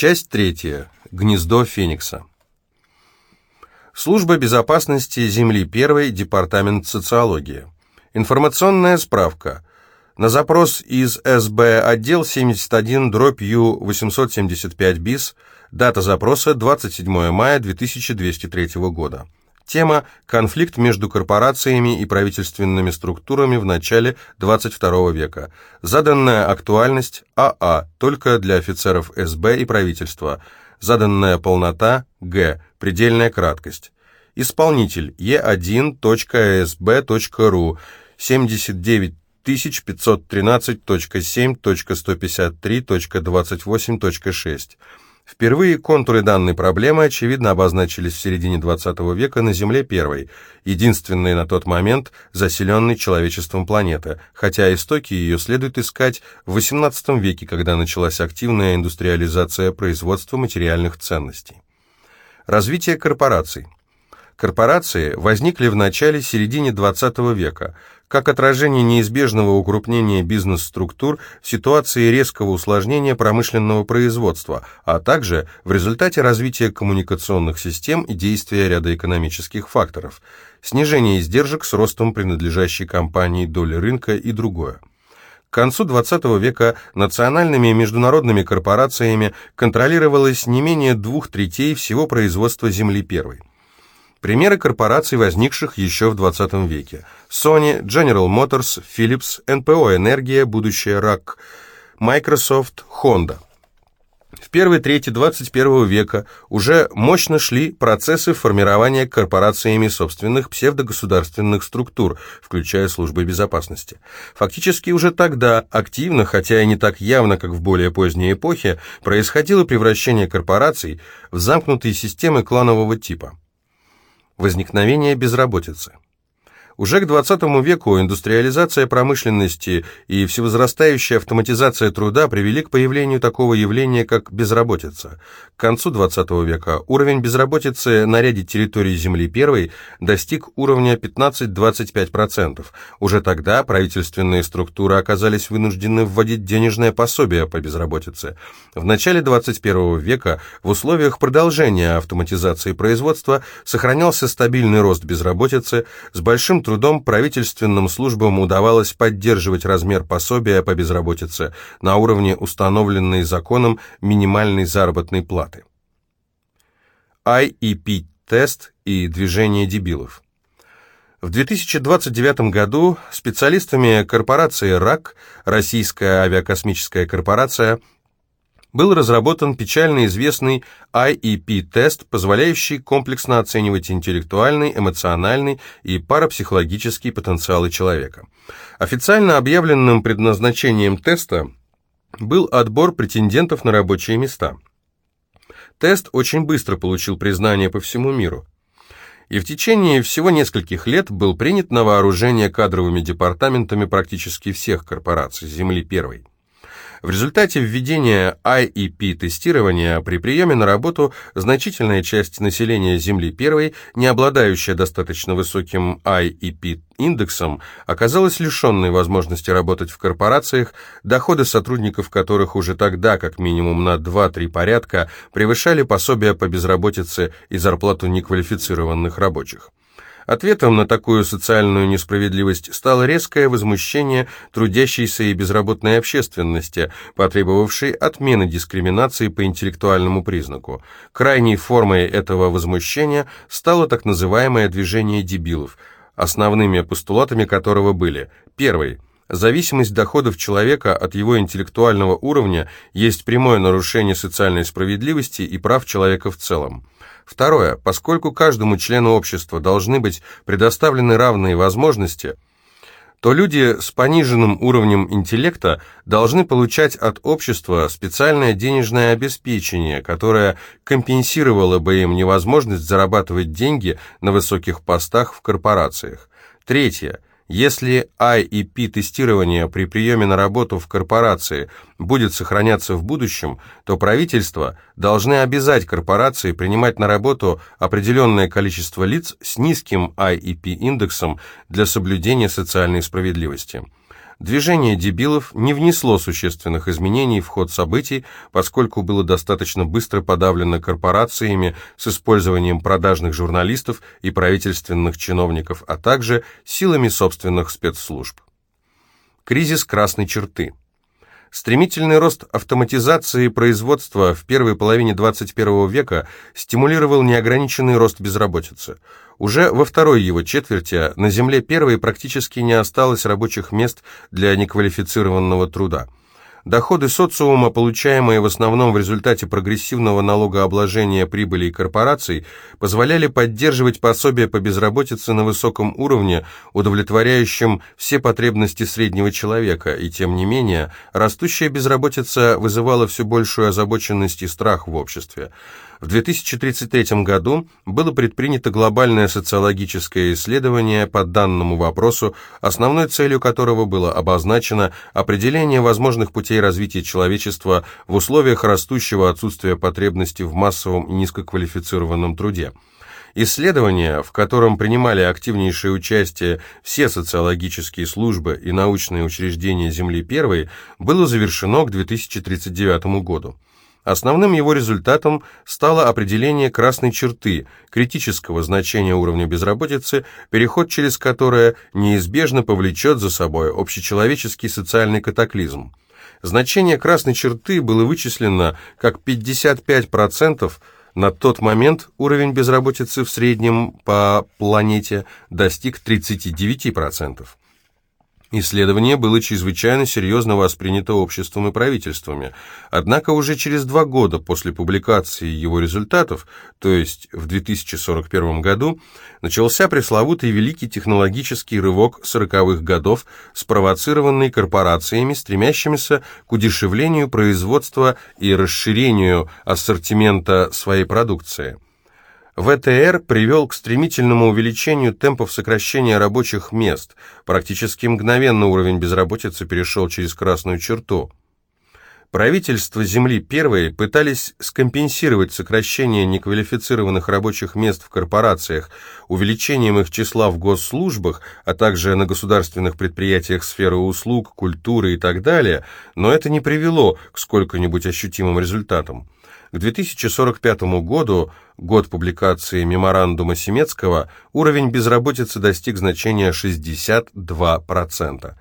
Часть третья. Гнездо Феникса. Служба безопасности Земли 1, Департамент социологии. Информационная справка. На запрос из СБ отдел 71 дробь Ю 875 БИС. Дата запроса 27 мая 2203 года. Тема «Конфликт между корпорациями и правительственными структурами в начале 22 века». Заданная актуальность АА только для офицеров СБ и правительства – Заданная полнота Г. Предельная краткость. Исполнитель e1.sb.ru 79513.7.153.28.6 Впервые контуры данной проблемы, очевидно, обозначились в середине XX века на Земле первой, единственной на тот момент заселенной человечеством планеты, хотя истоки ее следует искать в XVIII веке, когда началась активная индустриализация производства материальных ценностей. Развитие корпораций. Корпорации возникли в начале-середине XX века – как отражение неизбежного укрупнения бизнес-структур в ситуации резкого усложнения промышленного производства, а также в результате развития коммуникационных систем и действия ряда экономических факторов, снижение издержек с ростом принадлежащей компании доли рынка и другое. К концу XX века национальными и международными корпорациями контролировалось не менее двух третей всего производства земли первой. Примеры корпораций, возникших еще в 20 веке. Sony, General Motors, Philips, NPO «Энергия», будущее РАК, Microsoft, Honda. В первой трети 21 века уже мощно шли процессы формирования корпорациями собственных псевдогосударственных структур, включая службы безопасности. Фактически уже тогда активно, хотя и не так явно, как в более поздней эпохе, происходило превращение корпораций в замкнутые системы кланового типа. Возникновение безработицы. Уже к XX веку индустриализация промышленности и всевозрастающая автоматизация труда привели к появлению такого явления, как безработица. К концу XX века уровень безработицы на ряде территорий Земли первой достиг уровня 15-25%. Уже тогда правительственные структуры оказались вынуждены вводить денежное пособие по безработице. В начале XXI века в условиях продолжения автоматизации производства сохранялся стабильный рост безработицы с большим трудом правительственным службам удавалось поддерживать размер пособия по безработице на уровне установленной законом минимальной заработной платы. IEP-тест и движение дебилов. В 2029 году специалистами корпорации РАК, Российская авиакосмическая корпорация, был разработан печально известный IEP-тест, позволяющий комплексно оценивать интеллектуальный, эмоциональный и парапсихологический потенциалы человека. Официально объявленным предназначением теста был отбор претендентов на рабочие места. Тест очень быстро получил признание по всему миру и в течение всего нескольких лет был принят на вооружение кадровыми департаментами практически всех корпораций Земли Первой. В результате введения IEP-тестирования при приеме на работу значительная часть населения Земли первой, не обладающая достаточно высоким IEP-индексом, оказалась лишенной возможности работать в корпорациях, доходы сотрудников которых уже тогда как минимум на 2-3 порядка превышали пособия по безработице и зарплату неквалифицированных рабочих. Ответом на такую социальную несправедливость стало резкое возмущение трудящейся и безработной общественности, потребовавшей отмены дискриминации по интеллектуальному признаку. Крайней формой этого возмущения стало так называемое движение дебилов, основными постулатами которого были первый – Зависимость доходов человека от его интеллектуального уровня есть прямое нарушение социальной справедливости и прав человека в целом. Второе. Поскольку каждому члену общества должны быть предоставлены равные возможности, то люди с пониженным уровнем интеллекта должны получать от общества специальное денежное обеспечение, которое компенсировало бы им невозможность зарабатывать деньги на высоких постах в корпорациях. Третье. Если IEP-тестирование при приеме на работу в корпорации будет сохраняться в будущем, то правительства должны обязать корпорации принимать на работу определенное количество лиц с низким IEP-индексом для соблюдения социальной справедливости. Движение дебилов не внесло существенных изменений в ход событий, поскольку было достаточно быстро подавлено корпорациями с использованием продажных журналистов и правительственных чиновников, а также силами собственных спецслужб. Кризис красной черты – Стремительный рост автоматизации производства в первой половине 21 века стимулировал неограниченный рост безработицы. Уже во второй его четверти на Земле первой практически не осталось рабочих мест для неквалифицированного труда. Доходы социума, получаемые в основном в результате прогрессивного налогообложения прибылей корпораций, позволяли поддерживать пособия по безработице на высоком уровне, удовлетворяющем все потребности среднего человека, и тем не менее, растущая безработица вызывала все большую озабоченность и страх в обществе. В 2033 году было предпринято глобальное социологическое исследование по данному вопросу, основной целью которого было обозначено определение возможных путей развития человечества в условиях растущего отсутствия потребности в массовом низкоквалифицированном труде. Исследование, в котором принимали активнейшее участие все социологические службы и научные учреждения Земли Первой, было завершено к 2039 году. Основным его результатом стало определение красной черты, критического значения уровня безработицы, переход через которое неизбежно повлечет за собой общечеловеческий социальный катаклизм. Значение красной черты было вычислено как 55% на тот момент уровень безработицы в среднем по планете достиг 39%. Исследование было чрезвычайно серьезно воспринято обществом и правительствами, однако уже через два года после публикации его результатов, то есть в 2041 году, начался пресловутый великий технологический рывок 40-х годов, спровоцированный корпорациями, стремящимися к удешевлению производства и расширению ассортимента своей продукции. ВТР привел к стремительному увеличению темпов сокращения рабочих мест. Практически мгновенно уровень безработицы перешел через красную черту. Правительства Земли первые пытались скомпенсировать сокращение неквалифицированных рабочих мест в корпорациях, увеличением их числа в госслужбах, а также на государственных предприятиях сферы услуг, культуры и так далее, но это не привело к сколько-нибудь ощутимым результатам. К 2045 году, год публикации меморандума Семецкого, уровень безработицы достиг значения 62%.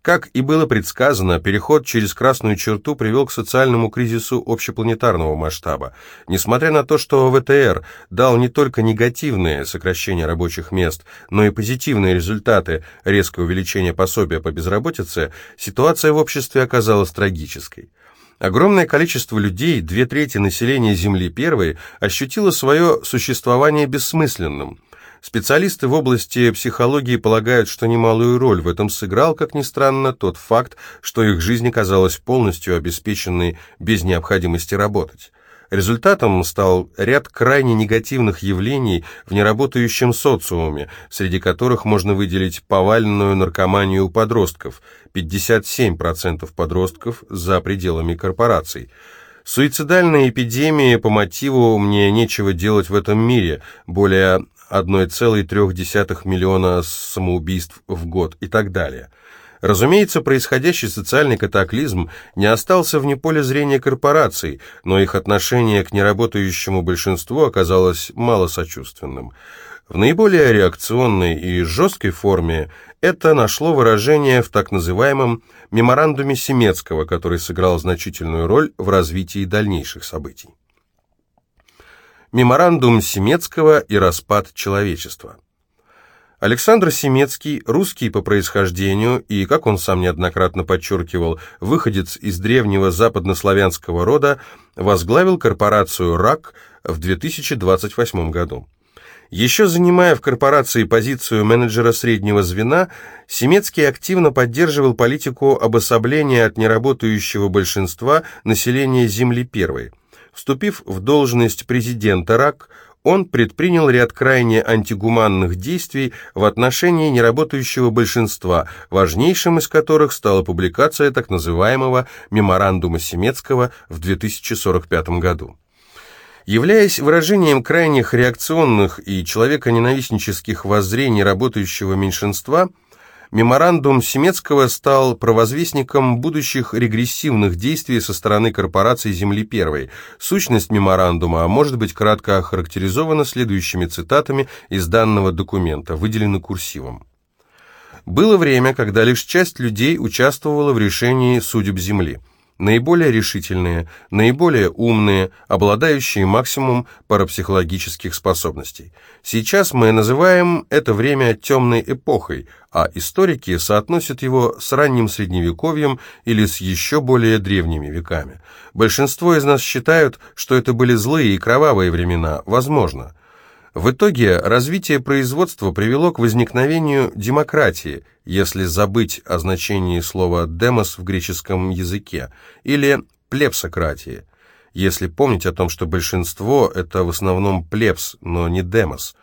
Как и было предсказано, переход через красную черту привел к социальному кризису общепланетарного масштаба. Несмотря на то, что ВТР дал не только негативные сокращения рабочих мест, но и позитивные результаты, резкое увеличение пособия по безработице, ситуация в обществе оказалась трагической. Огромное количество людей, две трети населения Земли первой, ощутило свое существование бессмысленным. Специалисты в области психологии полагают, что немалую роль в этом сыграл, как ни странно, тот факт, что их жизнь оказалась полностью обеспеченной без необходимости работать. Результатом стал ряд крайне негативных явлений в неработающем социуме, среди которых можно выделить повальную наркоманию подростков, 57% подростков за пределами корпораций, суицидальные эпидемии по мотиву «мне нечего делать в этом мире», более 1,3 миллиона самоубийств в год и так далее – Разумеется, происходящий социальный катаклизм не остался вне поля зрения корпораций, но их отношение к неработающему большинству оказалось малосочувственным. В наиболее реакционной и жесткой форме это нашло выражение в так называемом «меморандуме Семецкого», который сыграл значительную роль в развитии дальнейших событий. Меморандум Семецкого и распад человечества. Александр Семецкий, русский по происхождению и, как он сам неоднократно подчеркивал, выходец из древнего западнославянского рода, возглавил корпорацию «РАК» в 2028 году. Еще занимая в корпорации позицию менеджера среднего звена, Семецкий активно поддерживал политику обособления от неработающего большинства населения Земли Первой. Вступив в должность президента РАК, он предпринял ряд крайне антигуманных действий в отношении неработающего большинства, важнейшим из которых стала публикация так называемого «Меморандума Семецкого» в 2045 году. Являясь выражением крайних реакционных и человеконенавистнических воззрений работающего меньшинства, Меморандум Семецкого стал провозвестником будущих регрессивных действий со стороны корпораций Земли Первой. Сущность меморандума может быть кратко охарактеризована следующими цитатами из данного документа, выделены курсивом. Было время, когда лишь часть людей участвовала в решении судеб Земли – наиболее решительные, наиболее умные, обладающие максимум парапсихологических способностей. Сейчас мы называем это время темной эпохой, а историки соотносят его с ранним средневековьем или с еще более древними веками. Большинство из нас считают, что это были злые и кровавые времена, возможно – в итоге развитие производства привело к возникновению демократии, если забыть о значении слова «демос» в греческом языке, или плебсократии, если помнить о том, что большинство – это в основном плебс, но не демос.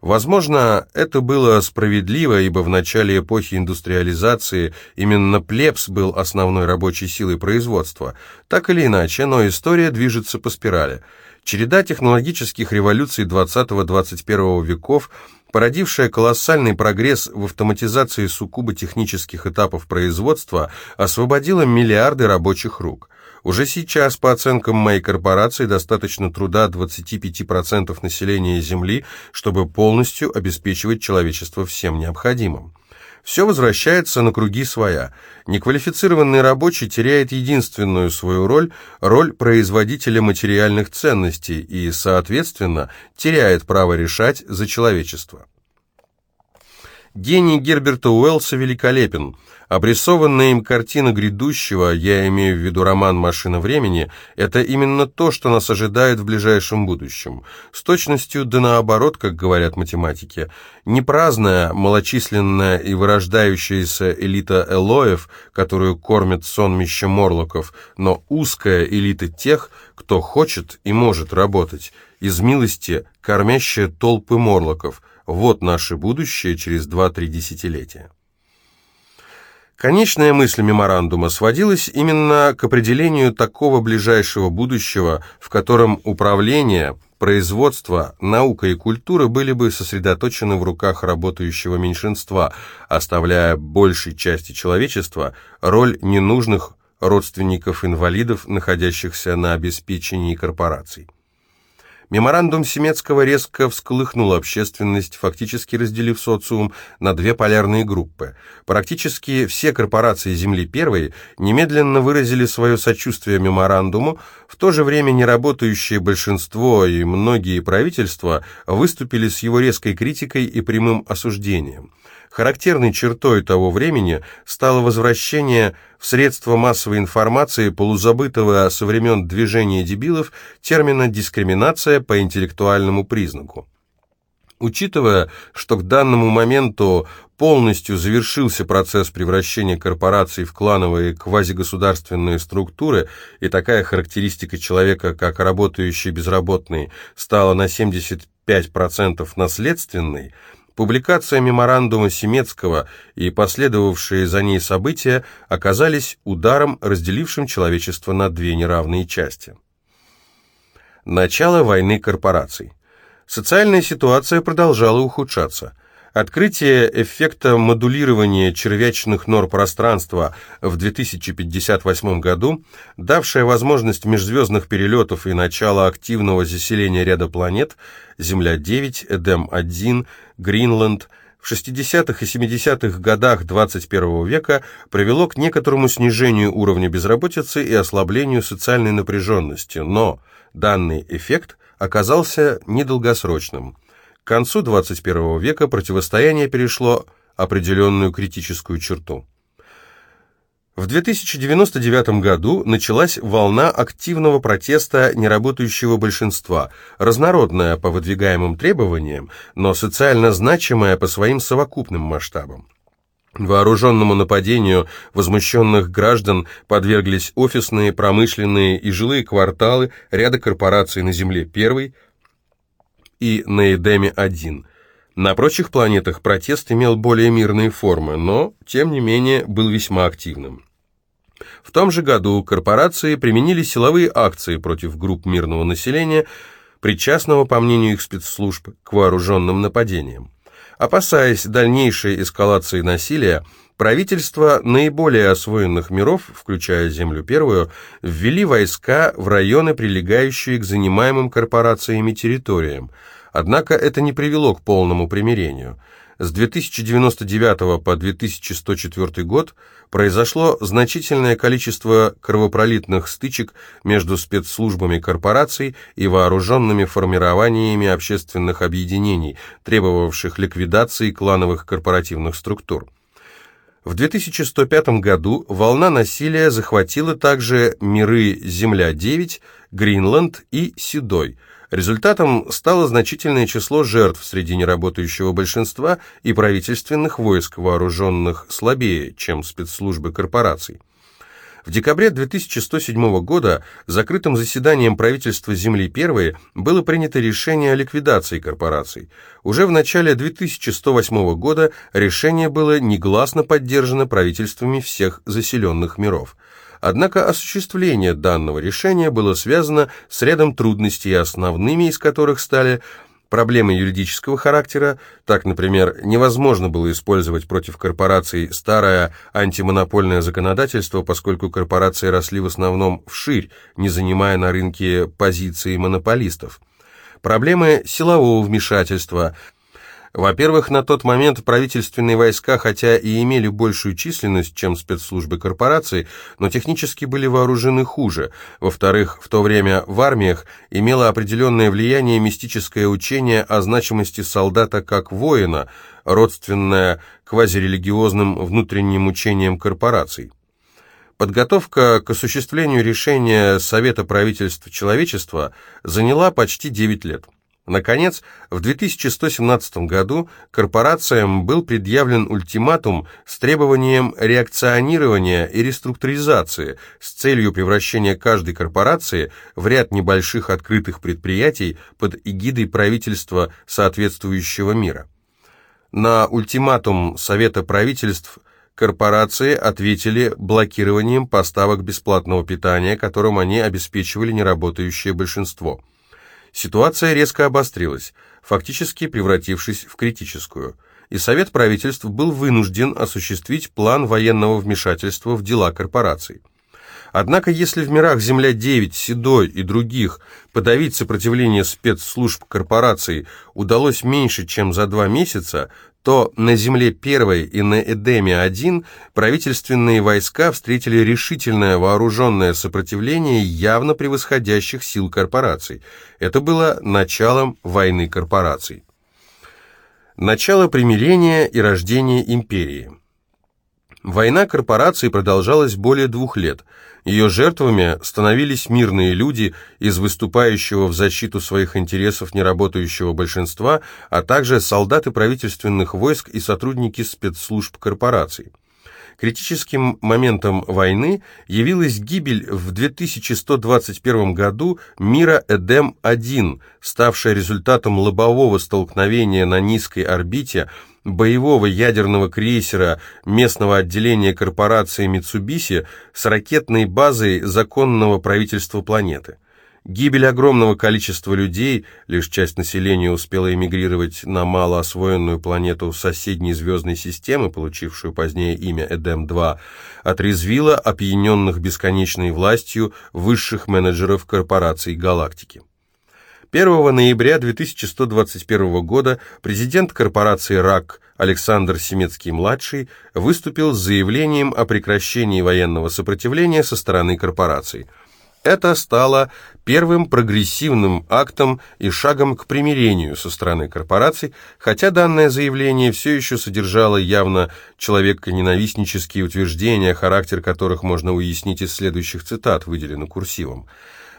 Возможно, это было справедливо, ибо в начале эпохи индустриализации именно плебс был основной рабочей силой производства. Так или иначе, но история движется по спирали – Череда технологических революций 20-21 веков, породившая колоссальный прогресс в автоматизации суккубо технических этапов производства, освободила миллиарды рабочих рук. Уже сейчас, по оценкам моей корпорации, достаточно труда 25% населения Земли, чтобы полностью обеспечивать человечество всем необходимым. Все возвращается на круги своя. Неквалифицированный рабочий теряет единственную свою роль, роль производителя материальных ценностей и, соответственно, теряет право решать за человечество. Гений Герберта Уэллса великолепен – Обрисованная им картина грядущего, я имею в виду роман «Машина времени», это именно то, что нас ожидает в ближайшем будущем. С точностью да наоборот, как говорят математики. Не праздная, малочисленная и вырождающаяся элита элоев, которую кормят сонмище морлоков, но узкая элита тех, кто хочет и может работать, из милости кормящая толпы морлоков. Вот наше будущее через 2-3 десятилетия. Конечная мысль меморандума сводилась именно к определению такого ближайшего будущего, в котором управление, производство, наука и культура были бы сосредоточены в руках работающего меньшинства, оставляя большей части человечества роль ненужных родственников-инвалидов, находящихся на обеспечении корпораций. Меморандум Семецкого резко всколыхнул общественность, фактически разделив социум на две полярные группы. Практически все корпорации Земли Первой немедленно выразили свое сочувствие меморандуму, в то же время неработающее большинство и многие правительства выступили с его резкой критикой и прямым осуждением. Характерной чертой того времени стало возвращение в средства массовой информации полузабытого со времен движения дебилов термина «дискриминация по интеллектуальному признаку». Учитывая, что к данному моменту полностью завершился процесс превращения корпораций в клановые квазигосударственные структуры, и такая характеристика человека, как работающий безработный, стала на 75% наследственной, Публикация меморандума Семецкого и последовавшие за ней события оказались ударом, разделившим человечество на две неравные части. Начало войны корпораций. Социальная ситуация продолжала ухудшаться – Открытие эффекта модулирования червячных нор пространства в 2058 году, давшее возможность межзвездных перелетов и начало активного заселения ряда планет Земля-9, Эдем-1, Гринланд, в 60-х и 70-х годах 21 века привело к некоторому снижению уровня безработицы и ослаблению социальной напряженности, но данный эффект оказался недолгосрочным – к концу 21 века противостояние перешло определенную критическую черту. В 2099 году началась волна активного протеста неработающего большинства, разнородная по выдвигаемым требованиям, но социально значимая по своим совокупным масштабам. Вооруженному нападению возмущенных граждан подверглись офисные, промышленные и жилые кварталы ряда корпораций на Земле первой, и на Эдеме-1. На прочих планетах протест имел более мирные формы, но, тем не менее, был весьма активным. В том же году корпорации применили силовые акции против групп мирного населения, причастного, по мнению их спецслужб, к вооруженным нападениям. Опасаясь дальнейшей эскалации насилия, правительства наиболее освоенных миров, включая Землю Первую, ввели войска в районы, прилегающие к занимаемым корпорациями территориям. Однако это не привело к полному примирению. С 2099 по 2104 год произошло значительное количество кровопролитных стычек между спецслужбами корпораций и вооруженными формированиями общественных объединений, требовавших ликвидации клановых корпоративных структур. В 2105 году волна насилия захватила также миры Земля-9, Гринланд и Седой – Результатом стало значительное число жертв среди неработающего большинства и правительственных войск, вооруженных слабее, чем спецслужбы корпораций. В декабре 2107 года закрытым заседанием правительства Земли Первой было принято решение о ликвидации корпораций. Уже в начале 2108 года решение было негласно поддержано правительствами всех заселенных миров. Однако осуществление данного решения было связано с рядом трудностей, основными из которых стали проблемы юридического характера. Так, например, невозможно было использовать против корпораций старое антимонопольное законодательство, поскольку корпорации росли в основном вширь, не занимая на рынке позиции монополистов. Проблемы силового вмешательства – во-первых, на тот момент правительственные войска, хотя и имели большую численность, чем спецслужбы корпораций, но технически были вооружены хуже. Во-вторых, в то время в армиях имело определенное влияние мистическое учение о значимости солдата как воина, родственное квазирелигиозным внутренним учениям корпораций. Подготовка к осуществлению решения Совета правительств человечества заняла почти 9 лет. Наконец, в 2117 году корпорациям был предъявлен ультиматум с требованием реакционирования и реструктуризации с целью превращения каждой корпорации в ряд небольших открытых предприятий под эгидой правительства соответствующего мира. На ультиматум Совета правительств корпорации ответили блокированием поставок бесплатного питания, которым они обеспечивали неработающее большинство – Ситуация резко обострилась, фактически превратившись в критическую, и Совет правительств был вынужден осуществить план военного вмешательства в дела корпораций. Однако, если в мирах Земля-9, Седой и других подавить сопротивление спецслужб корпораций удалось меньше, чем за два месяца, то на земле первой и на Эдеме-1 правительственные войска встретили решительное вооруженное сопротивление явно превосходящих сил корпораций. Это было началом войны корпораций. Начало примирения и рождения империи. Война корпораций продолжалась более двух лет – ее жертвами становились мирные люди из выступающего в защиту своих интересов неработающего большинства, а также солдаты правительственных войск и сотрудники спецслужб корпораций. Критическим моментом войны явилась гибель в 2121 году мира Эдем-1, ставшая результатом лобового столкновения на низкой орбите боевого ядерного крейсера местного отделения корпорации Mitsubishi с ракетной базой законного правительства планеты. Гибель огромного количества людей, лишь часть населения успела эмигрировать на малоосвоенную планету соседней звездной системы, получившую позднее имя Эдем-2, отрезвила опьяненных бесконечной властью высших менеджеров корпораций галактики. 1 ноября 2121 года президент корпорации РАК Александр Семецкий-младший выступил с заявлением о прекращении военного сопротивления со стороны корпораций. Это стало первым прогрессивным актом и шагом к примирению со стороны корпораций, хотя данное заявление все еще содержало явно человеконенавистнические утверждения, характер которых можно уяснить из следующих цитат, выделенных курсивом.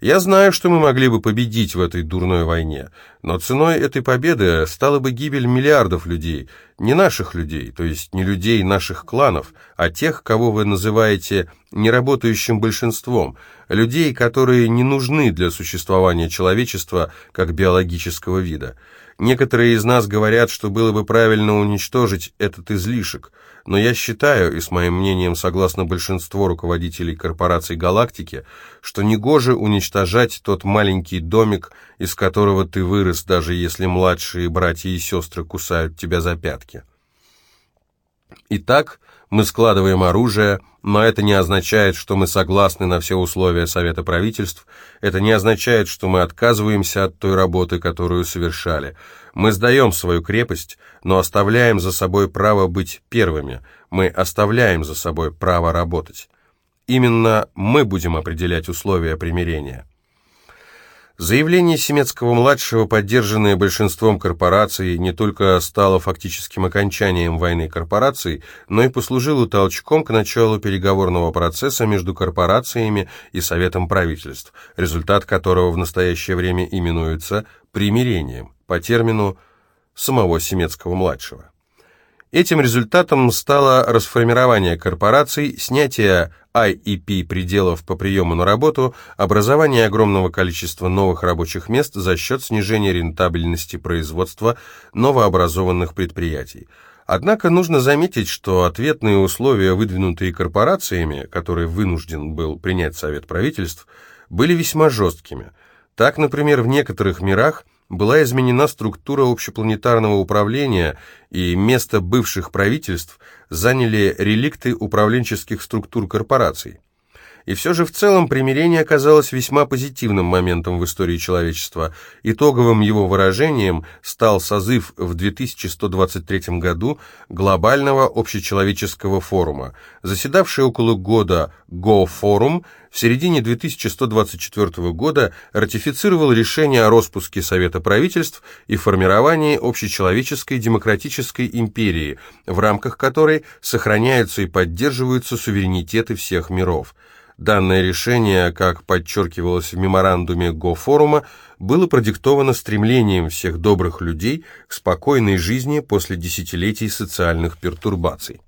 Я знаю, что мы могли бы победить в этой дурной войне, но ценой этой победы стала бы гибель миллиардов людей, не наших людей, то есть не людей наших кланов, а тех, кого вы называете неработающим большинством, людей, которые не нужны для существования человечества как биологического вида. Некоторые из нас говорят, что было бы правильно уничтожить этот излишек, но я считаю, и с моим мнением согласно большинству руководителей корпораций галактики, что негоже уничтожать тот маленький домик, из которого ты вырос, даже если младшие братья и сестры кусают тебя за пятки. Итак, мы складываем оружие, но это не означает, что мы согласны на все условия Совета правительств, это не означает, что мы отказываемся от той работы, которую совершали. Мы сдаем свою крепость, но оставляем за собой право быть первыми, мы оставляем за собой право работать. Именно мы будем определять условия примирения. Заявление Семецкого-младшего, поддержанное большинством корпораций, не только стало фактическим окончанием войны корпораций, но и послужило толчком к началу переговорного процесса между корпорациями и Советом правительств, результат которого в настоящее время именуется примирением по термину самого Семецкого-младшего. Этим результатом стало расформирование корпораций, снятие IEP пределов по приему на работу, образование огромного количества новых рабочих мест за счет снижения рентабельности производства новообразованных предприятий. Однако нужно заметить, что ответные условия, выдвинутые корпорациями, которые вынужден был принять Совет правительств, были весьма жесткими. Так, например, в некоторых мирах – была изменена структура общепланетарного управления, и место бывших правительств заняли реликты управленческих структур корпораций. И все же в целом примирение оказалось весьма позитивным моментом в истории человечества. Итоговым его выражением стал созыв в 2123 году глобального общечеловеческого форума. Заседавший около года Го-форум в середине 2124 года ратифицировал решение о распуске Совета правительств и формировании общечеловеческой демократической империи, в рамках которой сохраняются и поддерживаются суверенитеты всех миров. Данное решение, как подчеркивалось в меморандуме Го-форума, было продиктовано стремлением всех добрых людей к спокойной жизни после десятилетий социальных пертурбаций.